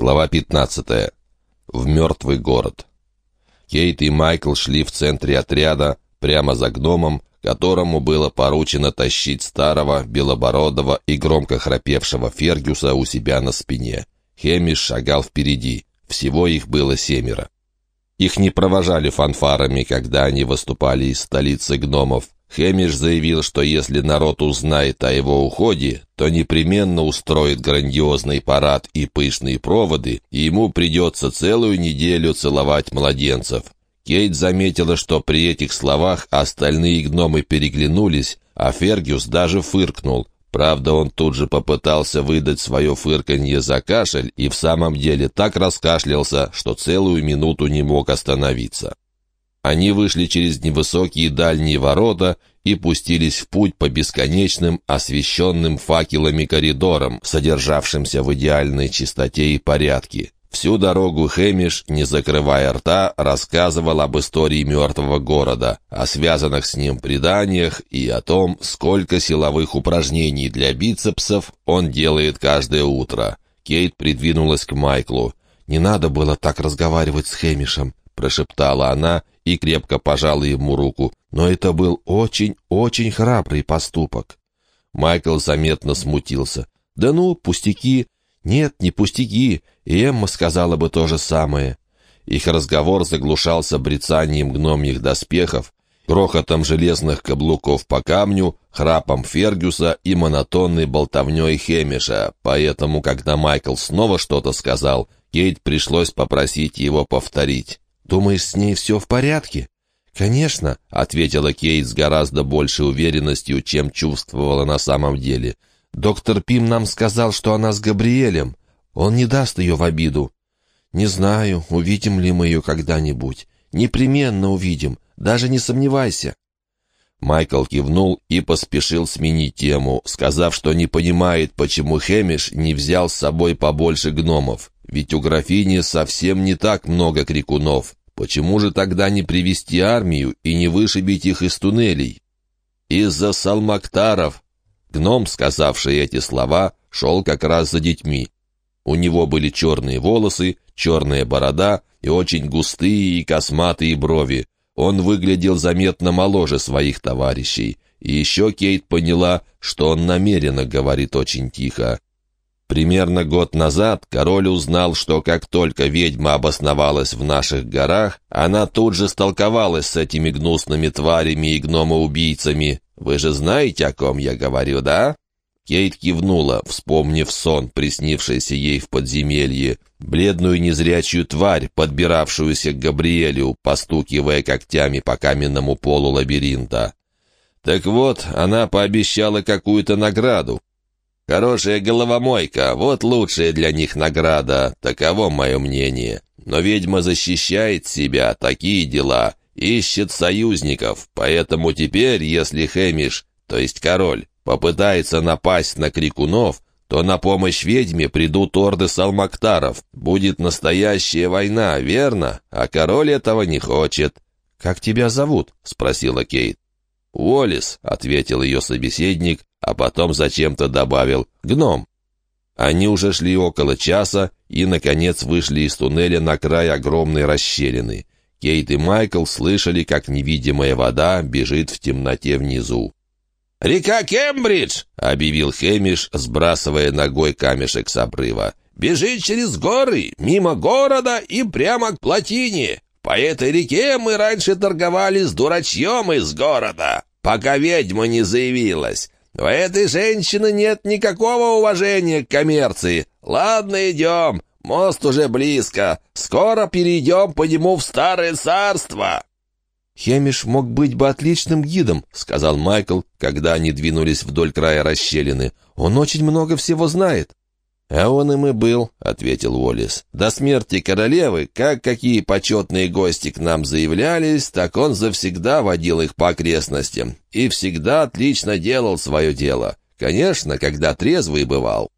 Глава 15. В мертвый город. Кейт и Майкл шли в центре отряда, прямо за гномом, которому было поручено тащить старого, белобородого и громко храпевшего Фергюса у себя на спине. Хемиш шагал впереди. Всего их было семеро. Их не провожали фанфарами, когда они выступали из столицы гномов. Хэмиш заявил, что если народ узнает о его уходе, то непременно устроит грандиозный парад и пышные проводы, и ему придется целую неделю целовать младенцев. Кейт заметила, что при этих словах остальные гномы переглянулись, а Фергюс даже фыркнул. Правда, он тут же попытался выдать свое фырканье за кашель и в самом деле так раскашлялся, что целую минуту не мог остановиться. Они вышли через невысокие дальние ворота и пустились в путь по бесконечным, освещенным факелами коридорам, содержавшимся в идеальной чистоте и порядке. Всю дорогу Хэмиш, не закрывая рта, рассказывал об истории мертвого города, о связанных с ним преданиях и о том, сколько силовых упражнений для бицепсов он делает каждое утро. Кейт придвинулась к Майклу. «Не надо было так разговаривать с Хэмишем», — прошептала она и крепко пожала ему руку. Но это был очень-очень храбрый поступок. Майкл заметно смутился. «Да ну, пустяки!» «Нет, не пустяки!» И Эмма сказала бы то же самое. Их разговор заглушался брецанием гномьих доспехов, грохотом железных каблуков по камню, храпом Фергюса и монотонной болтовней Хемиша, поэтому, когда Майкл снова что-то сказал, Кейт пришлось попросить его повторить. «Думаешь, с ней все в порядке?» «Конечно», — ответила Кейт с гораздо большей уверенностью, чем чувствовала на самом деле. «Доктор Пим нам сказал, что она с Габриэлем. Он не даст ее в обиду». «Не знаю, увидим ли мы ее когда-нибудь. Непременно увидим, даже не сомневайся». Майкл кивнул и поспешил сменить тему, сказав, что не понимает, почему Хэмиш не взял с собой побольше гномов. Ведь у графини совсем не так много крикунов. Почему же тогда не привести армию и не вышибить их из туннелей? Из-за салмактаров. Гном, сказавший эти слова, шел как раз за детьми. У него были черные волосы, черная борода и очень густые и косматые брови. Он выглядел заметно моложе своих товарищей. И еще Кейт поняла, что он намеренно говорит очень тихо. Примерно год назад король узнал, что как только ведьма обосновалась в наших горах, она тут же столковалась с этими гнусными тварями и гномоубийцами. Вы же знаете, о ком я говорю, да?» Кейт кивнула, вспомнив сон, приснившийся ей в подземелье, бледную незрячую тварь, подбиравшуюся к Габриэлю, постукивая когтями по каменному полу лабиринта. Так вот, она пообещала какую-то награду, Хорошая головомойка — вот лучшая для них награда, таково мое мнение. Но ведьма защищает себя, такие дела, ищет союзников, поэтому теперь, если Хэмиш, то есть король, попытается напасть на крикунов, то на помощь ведьме придут орды салмактаров. Будет настоящая война, верно? А король этого не хочет. «Как тебя зовут?» — спросила Кейт. «Уоллес», — ответил ее собеседник, а потом зачем-то добавил «гном». Они уже шли около часа и, наконец, вышли из туннеля на край огромной расщелины. Кейт и Майкл слышали, как невидимая вода бежит в темноте внизу. «Река Кембридж!» — объявил Хэмиш, сбрасывая ногой камешек с обрыва. «Бежит через горы, мимо города и прямо к плотине. По этой реке мы раньше торговали с дурачьем из города, пока ведьма не заявилась. У этой женщины нет никакого уважения к коммерции. Ладно, идем. Мост уже близко. Скоро перейдем по нему в старое царство». «Хемиш мог быть бы отличным гидом», — сказал Майкл, когда они двинулись вдоль края расщелины. «Он очень много всего знает». «А он им и был», — ответил Уоллес. «До смерти королевы, как какие почетные гости к нам заявлялись, так он завсегда водил их по окрестностям и всегда отлично делал свое дело. Конечно, когда трезвый бывал».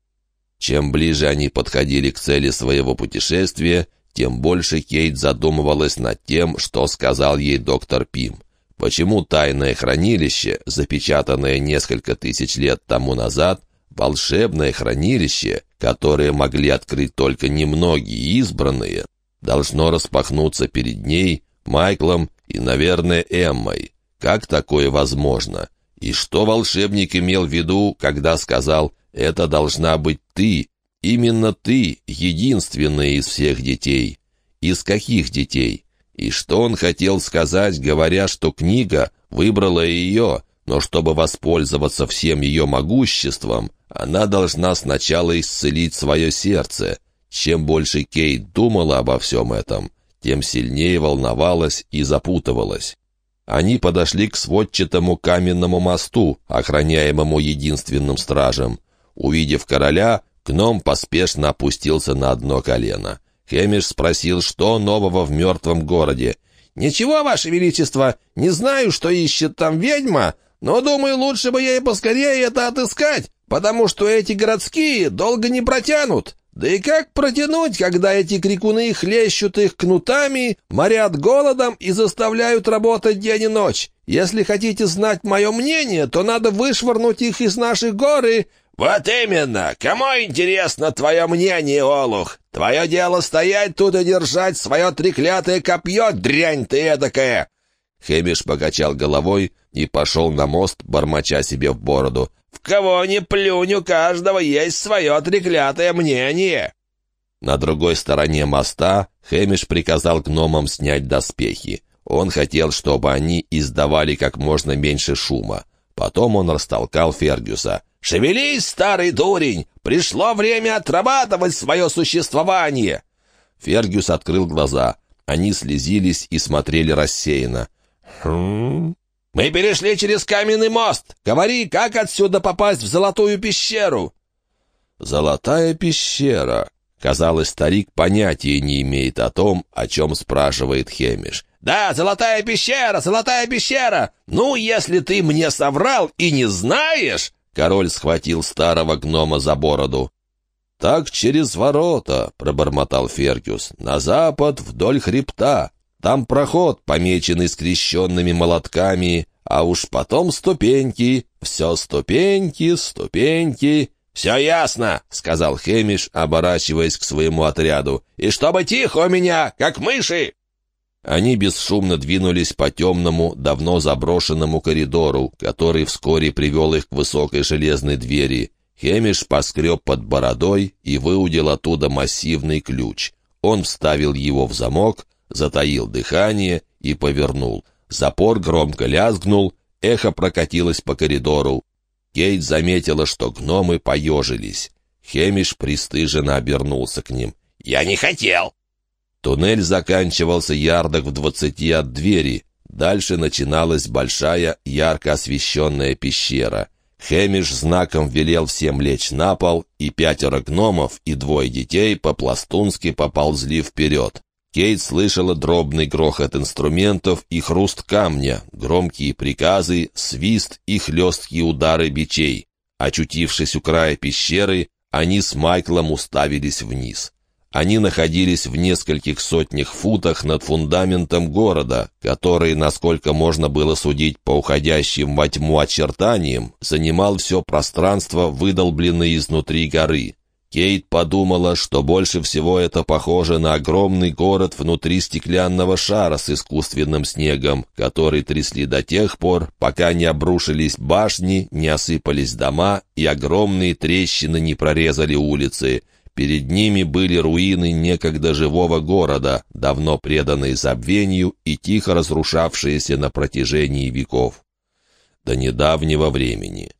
Чем ближе они подходили к цели своего путешествия, тем больше Кейт задумывалась над тем, что сказал ей доктор Пим. Почему тайное хранилище, запечатанное несколько тысяч лет тому назад, волшебное хранилище, которое могли открыть только немногие избранные, должно распахнуться перед ней, Майклом и, наверное, Эммой. Как такое возможно? И что волшебник имел в виду, когда сказал «это должна быть ты», именно ты, единственная из всех детей? Из каких детей? И что он хотел сказать, говоря, что книга выбрала ее, но чтобы воспользоваться всем ее могуществом, она должна сначала исцелить свое сердце. Чем больше Кейт думала обо всем этом, тем сильнее волновалась и запутывалась. Они подошли к сводчатому каменному мосту, охраняемому единственным стражем. Увидев короля, гном поспешно опустился на одно колено. Хемиш спросил, что нового в мертвом городе. «Ничего, Ваше Величество, не знаю, что ищет там ведьма, но, думаю, лучше бы ей поскорее это отыскать, потому что эти городские долго не протянут. Да и как протянуть, когда эти крикуны хлещут их кнутами, морят голодом и заставляют работать день и ночь? Если хотите знать мое мнение, то надо вышвырнуть их из нашей горы». «Вот именно! Кому интересно твое мнение, Олух? Твое дело стоять тут и держать свое треклятое копье, дрянь ты эдакая!» Хемиш покачал головой и пошел на мост, бормоча себе в бороду. В кого ни плюнь, у каждого есть свое треклятое мнение!» На другой стороне моста Хэмиш приказал гномам снять доспехи. Он хотел, чтобы они издавали как можно меньше шума. Потом он растолкал Фергюса. «Шевелись, старый дурень! Пришло время отрабатывать свое существование!» Фергюс открыл глаза. Они слезились и смотрели рассеянно. «Хм...» «Мы перешли через каменный мост! Говори, как отсюда попасть в Золотую пещеру?» «Золотая пещера!» Казалось, старик понятия не имеет о том, о чем спрашивает Хемиш. «Да, золотая пещера, золотая пещера! Ну, если ты мне соврал и не знаешь...» Король схватил старого гнома за бороду. «Так через ворота», — пробормотал Фергюс, — «на запад вдоль хребта. Там проход, помеченный скрещенными молотками, а уж потом ступеньки, все ступеньки, ступеньки. «Все ясно», — сказал Хемиш, оборачиваясь к своему отряду. «И чтобы тихо у меня, как мыши!» Они бесшумно двинулись по темному, давно заброшенному коридору, который вскоре привел их к высокой железной двери. Хемиш поскреб под бородой и выудил оттуда массивный ключ. Он вставил его в замок, затаил дыхание и повернул. Запор громко лязгнул, эхо прокатилось по коридору. Кейт заметила, что гномы поежились. Хемиш пристыженно обернулся к ним. «Я не хотел!» Туннель заканчивался ярдах в двадцати от двери. Дальше начиналась большая, ярко освещенная пещера. Хемиш знаком велел всем лечь на пол, и пятеро гномов и двое детей по-пластунски поползли вперед. Кейт слышала дробный грохот инструментов и хруст камня, громкие приказы, свист и хлесткие удары бичей. Очутившись у края пещеры, они с Майклом уставились вниз. Они находились в нескольких сотнях футах над фундаментом города, который, насколько можно было судить по уходящим во тьму очертаниям, занимал все пространство, выдолбленное изнутри горы. Кейт подумала, что больше всего это похоже на огромный город внутри стеклянного шара с искусственным снегом, который трясли до тех пор, пока не обрушились башни, не осыпались дома и огромные трещины не прорезали улицы. Перед ними были руины некогда живого города, давно преданные забвению и тихо разрушавшиеся на протяжении веков. До недавнего времени.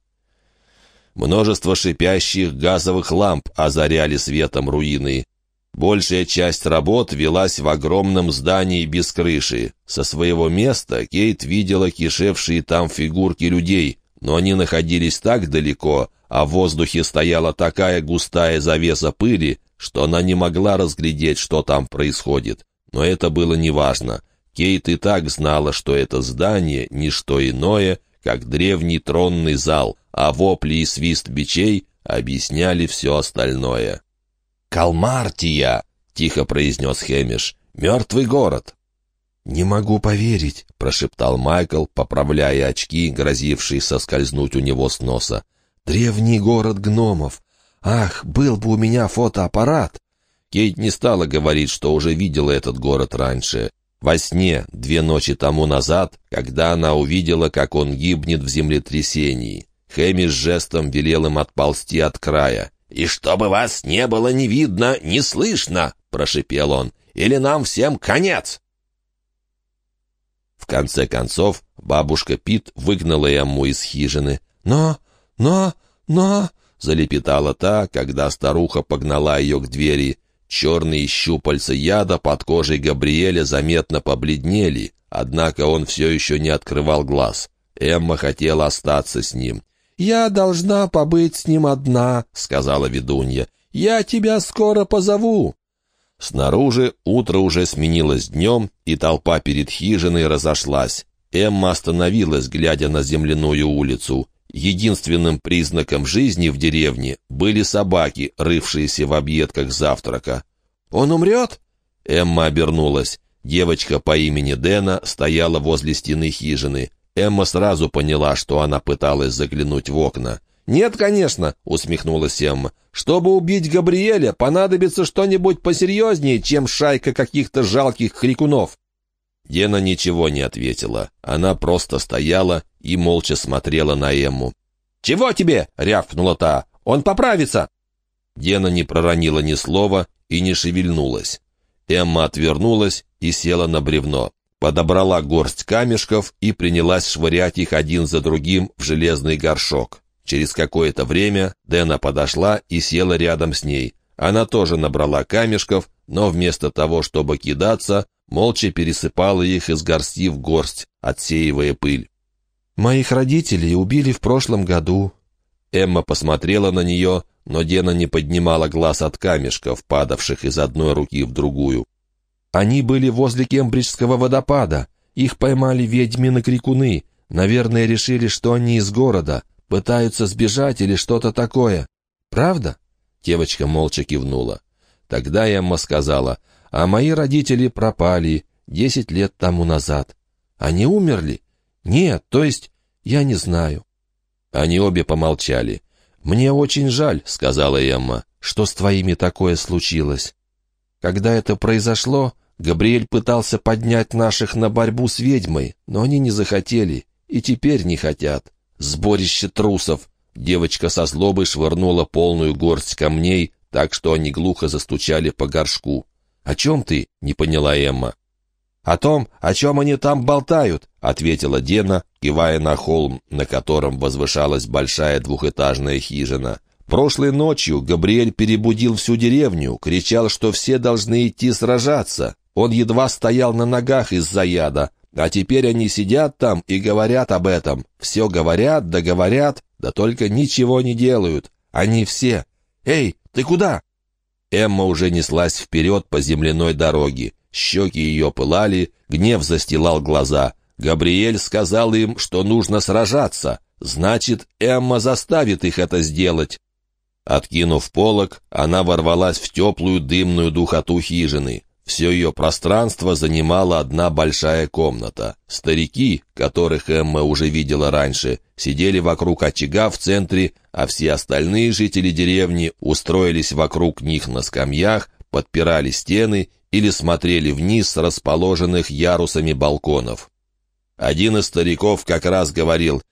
Множество шипящих газовых ламп озаряли светом руины. Большая часть работ велась в огромном здании без крыши. Со своего места Кейт видела кишевшие там фигурки людей, но они находились так далеко, а в воздухе стояла такая густая завеса пыли, что она не могла разглядеть, что там происходит. Но это было неважно. Кейт и так знала, что это здание — не что иное, как древний тронный зал, а вопли и свист бичей объясняли все остальное. «Калмартия!» — тихо произнес Хемиш. «Мертвый город!» «Не могу поверить», — прошептал Майкл, поправляя очки, грозившие соскользнуть у него с носа. Древний город гномов. Ах, был бы у меня фотоаппарат!» Кейт не стала говорить, что уже видела этот город раньше. Во сне, две ночи тому назад, когда она увидела, как он гибнет в землетрясении. Хэмми с жестом велел им отползти от края. «И чтобы вас не было ни видно, ни слышно!» — прошипел он. «Или нам всем конец!» В конце концов, бабушка Пит выгнала Эмму из хижины. «Но, но, но...» — залепетала та, когда старуха погнала ее к двери. Черные щупальца яда под кожей Габриэля заметно побледнели, однако он все еще не открывал глаз. Эмма хотела остаться с ним. «Я должна побыть с ним одна», — сказала ведунья. «Я тебя скоро позову». Снаружи утро уже сменилось днем, и толпа перед хижиной разошлась. Эмма остановилась, глядя на земляную улицу. Единственным признаком жизни в деревне были собаки, рывшиеся в объедках завтрака. «Он умрет?» Эмма обернулась. Девочка по имени Дэна стояла возле стены хижины. Эмма сразу поняла, что она пыталась заглянуть в окна. «Нет, конечно», — усмехнулась Эмма. «Чтобы убить Габриэля, понадобится что-нибудь посерьезнее, чем шайка каких-то жалких крикунов». Дена ничего не ответила. Она просто стояла и молча смотрела на Эмму. «Чего тебе?» — рявкнула та. «Он поправится!» Дена не проронила ни слова и не шевельнулась. Эмма отвернулась и села на бревно подобрала горсть камешков и принялась швырять их один за другим в железный горшок. Через какое-то время Дэна подошла и села рядом с ней. Она тоже набрала камешков, но вместо того, чтобы кидаться, молча пересыпала их из горсти в горсть, отсеивая пыль. «Моих родителей убили в прошлом году». Эмма посмотрела на нее, но Дена не поднимала глаз от камешков, падавших из одной руки в другую. Они были возле Кембриджского водопада. Их поймали ведьмины-крикуны. Наверное, решили, что они из города. Пытаются сбежать или что-то такое. Правда?» Девочка молча кивнула. Тогда Эмма сказала, «А мои родители пропали десять лет тому назад. Они умерли? Нет, то есть, я не знаю». Они обе помолчали. «Мне очень жаль», — сказала Эмма, — «что с твоими такое случилось. Когда это произошло, Габриэль пытался поднять наших на борьбу с ведьмой, но они не захотели и теперь не хотят. Сборище трусов. Девочка со злобой швырнула полную горсть камней, так что они глухо застучали по горшку. «О чем ты?» — не поняла Эмма. «О том, о чем они там болтают», — ответила Дена, кивая на холм, на котором возвышалась большая двухэтажная хижина. Прошлой ночью Габриэль перебудил всю деревню, кричал, что все должны идти сражаться. Он едва стоял на ногах из-за яда, а теперь они сидят там и говорят об этом. Все говорят, да говорят, да только ничего не делают. Они все. «Эй, ты куда?» Эмма уже неслась вперед по земляной дороге. Щеки ее пылали, гнев застилал глаза. Габриэль сказал им, что нужно сражаться. Значит, Эмма заставит их это сделать. Откинув полог, она ворвалась в теплую дымную духоту хижины. Все ее пространство занимала одна большая комната. Старики, которых Эмма уже видела раньше, сидели вокруг очага в центре, а все остальные жители деревни устроились вокруг них на скамьях, подпирали стены или смотрели вниз с расположенных ярусами балконов. Один из стариков как раз говорил,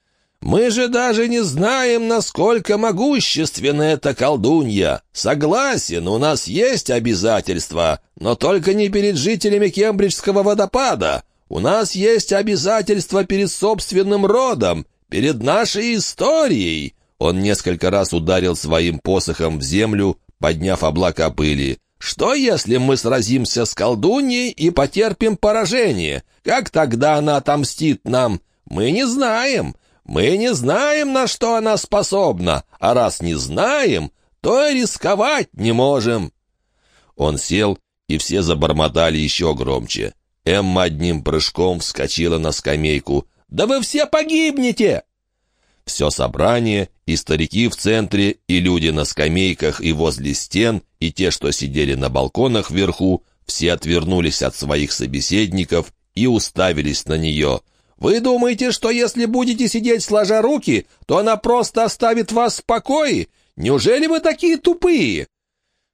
мы же даже не знаем, насколько могущественна эта колдунья. Согласен, у нас есть обязательства, но только не перед жителями Кембриджского водопада. У нас есть обязательства перед собственным родом, перед нашей историей». Он несколько раз ударил своим посохом в землю, подняв облака пыли. «Что, если мы сразимся с колдуньей и потерпим поражение? Как тогда она отомстит нам? Мы не знаем. Мы не знаем, на что она способна, а раз не знаем, то и рисковать не можем». Он сел, и все забормотали еще громче. Эмма одним прыжком вскочила на скамейку. «Да вы все погибнете!» Все собрание, и старики в центре, и люди на скамейках и возле стен, и те, что сидели на балконах вверху, все отвернулись от своих собеседников и уставились на нее. Вы думаете, что если будете сидеть сложа руки, то она просто оставит вас в покое? Неужели вы такие тупые?»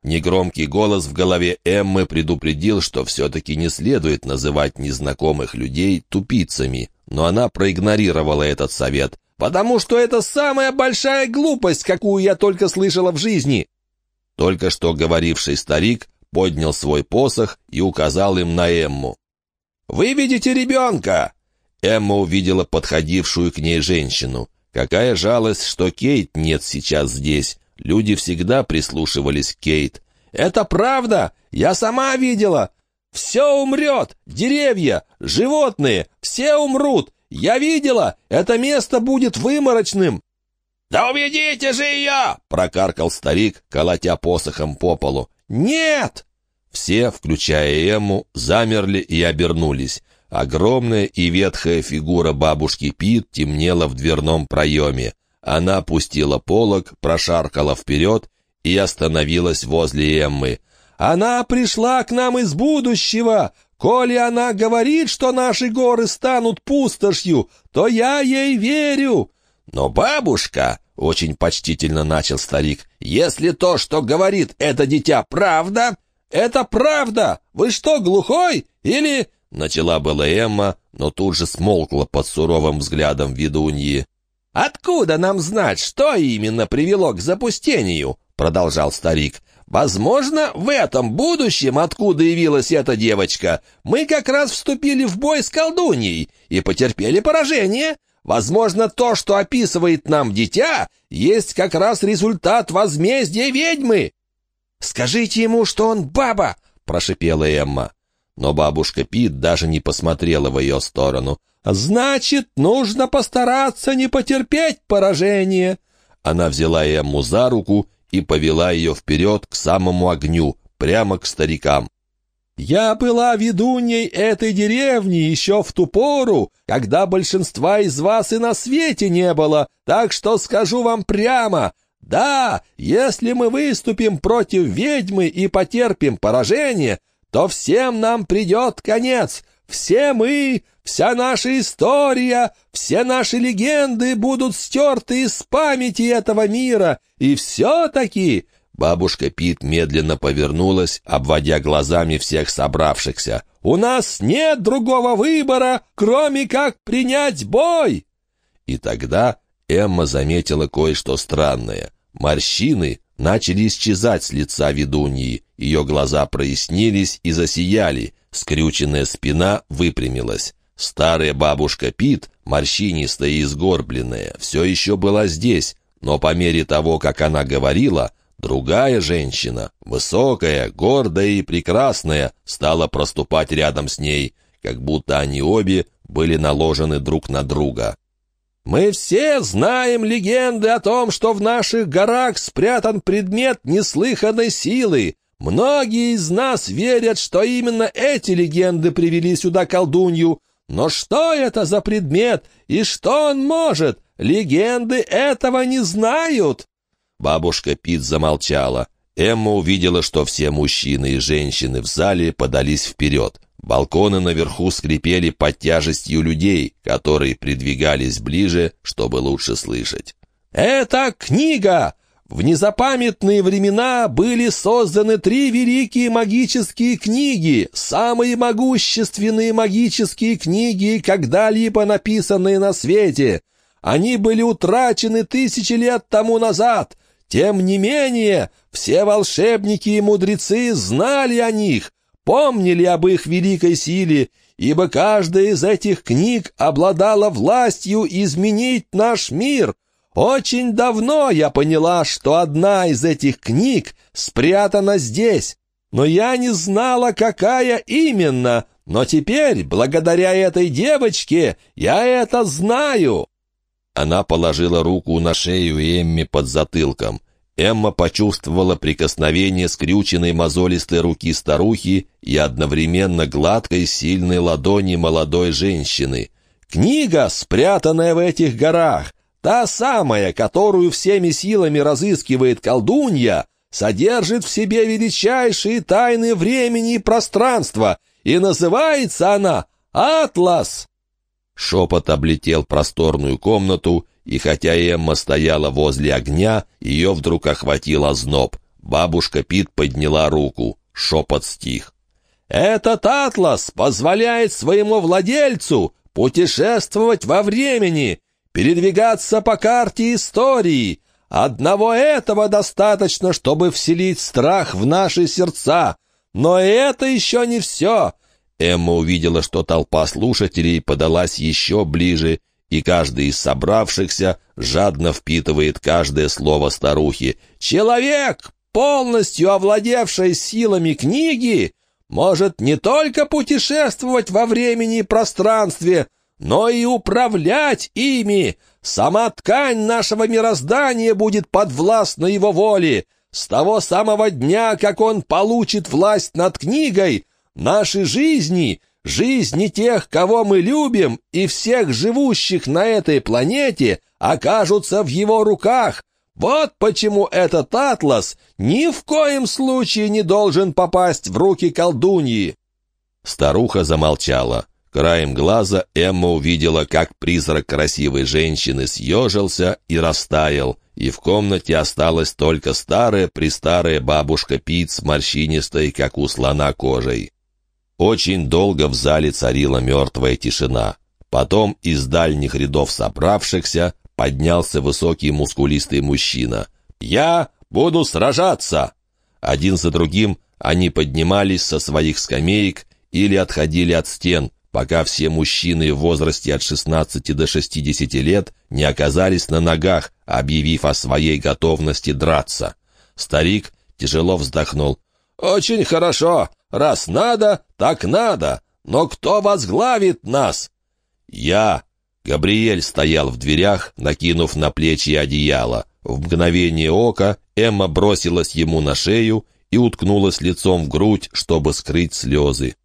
Негромкий голос в голове Эммы предупредил, что все-таки не следует называть незнакомых людей тупицами, но она проигнорировала этот совет, потому что это самая большая глупость, какую я только слышала в жизни. Только что говоривший старик поднял свой посох и указал им на Эмму. «Вы видите ребенка! Эмма увидела подходившую к ней женщину. Какая жалость, что Кейт нет сейчас здесь. Люди всегда прислушивались к Кейт. «Это правда! Я сама видела! Все умрет! Деревья, животные, все умрут! Я видела! Это место будет выморочным!» «Да уведите же ее!» — прокаркал старик, колотя посохом по полу. «Нет!» Все, включая Эмму, замерли и обернулись. Огромная и ветхая фигура бабушки Пит темнела в дверном проеме. Она опустила полог, прошаркала вперед и остановилась возле Эммы. «Она пришла к нам из будущего! Коли она говорит, что наши горы станут пустошью, то я ей верю!» «Но бабушка!» — очень почтительно начал старик. «Если то, что говорит это дитя, правда...» «Это правда! Вы что, глухой? Или...» Начала была Эмма, но тут же смолкла под суровым взглядом ведуньи. «Откуда нам знать, что именно привело к запустению?» — продолжал старик. «Возможно, в этом будущем, откуда явилась эта девочка, мы как раз вступили в бой с колдуньей и потерпели поражение. Возможно, то, что описывает нам дитя, есть как раз результат возмездия ведьмы». «Скажите ему, что он баба!» — прошипела Эмма но бабушка Пит даже не посмотрела в ее сторону. «Значит, нужно постараться не потерпеть поражение!» Она взяла Эмму за руку и повела ее вперед к самому огню, прямо к старикам. «Я была ведуньей этой деревни еще в ту пору, когда большинства из вас и на свете не было, так что скажу вам прямо, да, если мы выступим против ведьмы и потерпим поражение, то всем нам придет конец. Все мы, вся наша история, все наши легенды будут стерты из памяти этого мира. И все-таки...» Бабушка Пит медленно повернулась, обводя глазами всех собравшихся. «У нас нет другого выбора, кроме как принять бой!» И тогда Эмма заметила кое-что странное. Морщины начали исчезать с лица ведуньи. Ее глаза прояснились и засияли, скрюченная спина выпрямилась. Старая бабушка Пит, морщинистая и сгорбленная, все еще была здесь, но по мере того, как она говорила, другая женщина, высокая, гордая и прекрасная, стала проступать рядом с ней, как будто они обе были наложены друг на друга. Мы все знаем легенды о том, что в наших горах спрятан предмет неслыханной силы. Многие из нас верят, что именно эти легенды привели сюда колдунью. Но что это за предмет и что он может? Легенды этого не знают. Бабушка Пит замолчала. Эмма увидела, что все мужчины и женщины в зале подались вперед. Балконы наверху скрипели под тяжестью людей, которые придвигались ближе, чтобы лучше слышать. «Это книга! В незапамятные времена были созданы три великие магические книги, самые могущественные магические книги, когда-либо написанные на свете. Они были утрачены тысячи лет тому назад». Тем не менее, все волшебники и мудрецы знали о них, помнили об их великой силе, ибо каждая из этих книг обладала властью изменить наш мир. Очень давно я поняла, что одна из этих книг спрятана здесь, но я не знала, какая именно, но теперь, благодаря этой девочке, я это знаю». Она положила руку на шею Эмми под затылком. Эмма почувствовала прикосновение скрюченной мозолистой руки старухи и одновременно гладкой сильной ладони молодой женщины. «Книга, спрятанная в этих горах, та самая, которую всеми силами разыскивает колдунья, содержит в себе величайшие тайны времени и пространства, и называется она «Атлас». Шепот облетел просторную комнату, и хотя Эмма стояла возле огня, ее вдруг охватил озноб. Бабушка Пит подняла руку. Шепот стих. «Этот атлас позволяет своему владельцу путешествовать во времени, передвигаться по карте истории. Одного этого достаточно, чтобы вселить страх в наши сердца. Но это еще не все. Эмма увидела, что толпа слушателей подалась еще ближе, и каждый из собравшихся жадно впитывает каждое слово старухи. «Человек, полностью овладевший силами книги, может не только путешествовать во времени и пространстве, но и управлять ими. Сама ткань нашего мироздания будет подвластна его воле. С того самого дня, как он получит власть над книгой, наши жизни, жизни тех, кого мы любим, и всех живущих на этой планете окажутся в его руках. Вот почему этот атлас ни в коем случае не должен попасть в руки колдуньи. Старуха замолчала. Краем глаза Эмма увидела, как призрак красивой женщины съежился и растаял, и в комнате осталась только старая-престарая бабушка Пит с морщинистой, как у слона, кожей. Очень долго в зале царила мертвая тишина. Потом из дальних рядов собравшихся поднялся высокий мускулистый мужчина. «Я буду сражаться!» Один за другим они поднимались со своих скамеек или отходили от стен, пока все мужчины в возрасте от 16 до 60 лет не оказались на ногах, объявив о своей готовности драться. Старик тяжело вздохнул. «Очень хорошо. Раз надо, так надо. Но кто возглавит нас?» «Я». Габриэль стоял в дверях, накинув на плечи одеяло. В мгновение ока Эмма бросилась ему на шею и уткнулась лицом в грудь, чтобы скрыть слезы.